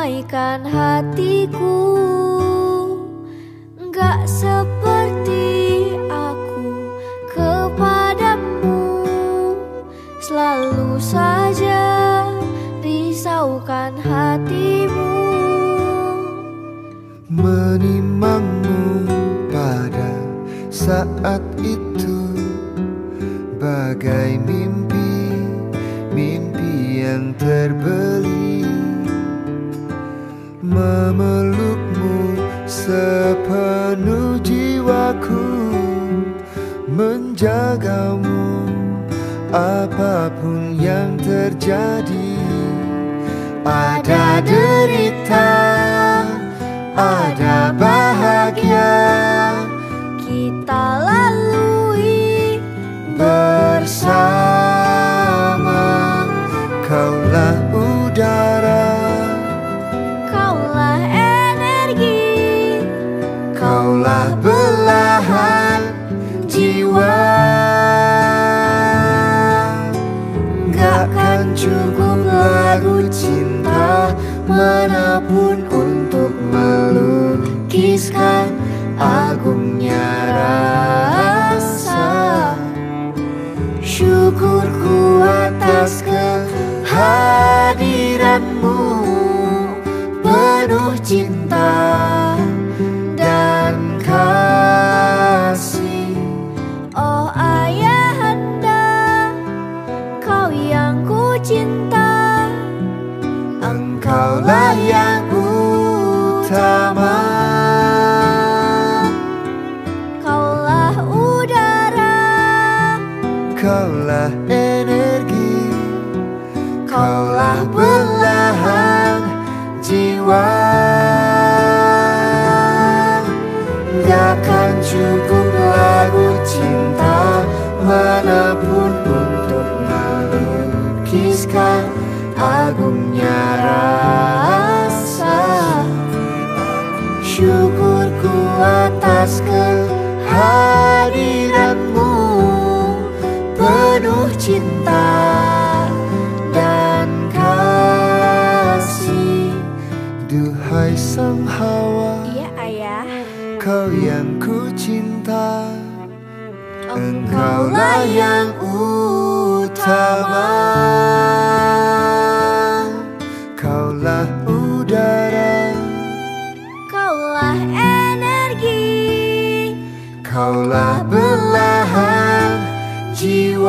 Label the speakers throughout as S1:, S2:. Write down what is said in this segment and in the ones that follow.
S1: Damaikan hatiku. Gak seperti aku kepadamu. Selalu saja risaukan hatimu.
S2: Menimangmu pada saat itu. Bagai mimpi, mimpi yang terbeli Memelukmu sepenuh jiwaku Menjagamu apa pun yang terjadi. Ada derita, ada bahagia mana pun untuk melukiskan agungnya rasa. Syukurku atas kehadiranmu Penuh cinta Engkaulah yang utama.
S1: Kaulah udara.
S2: Kaulah energi. Kaulah belahan jiwa. Gak akan cukup lagu cinta Mana pun untuk melukiskan agungnya rasa. Syukurku atas kehadiranmu. Penuh cinta dan kasih. Duhai sang hawa
S1: Iya ayah.
S2: Kau yang ku cinta.
S1: Engkaulah
S2: yang utama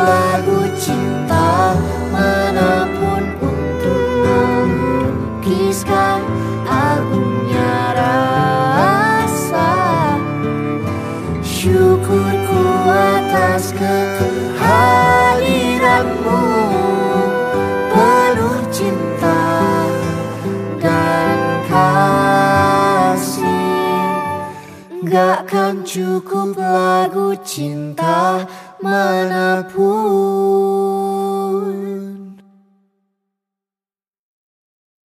S2: lagu cinta Mana pun untuk melukiskan agungnya rasa. Syukurku atas kehadiranmu Penuh cinta dan kasih. Gak akan cukup lagu cinta mana pun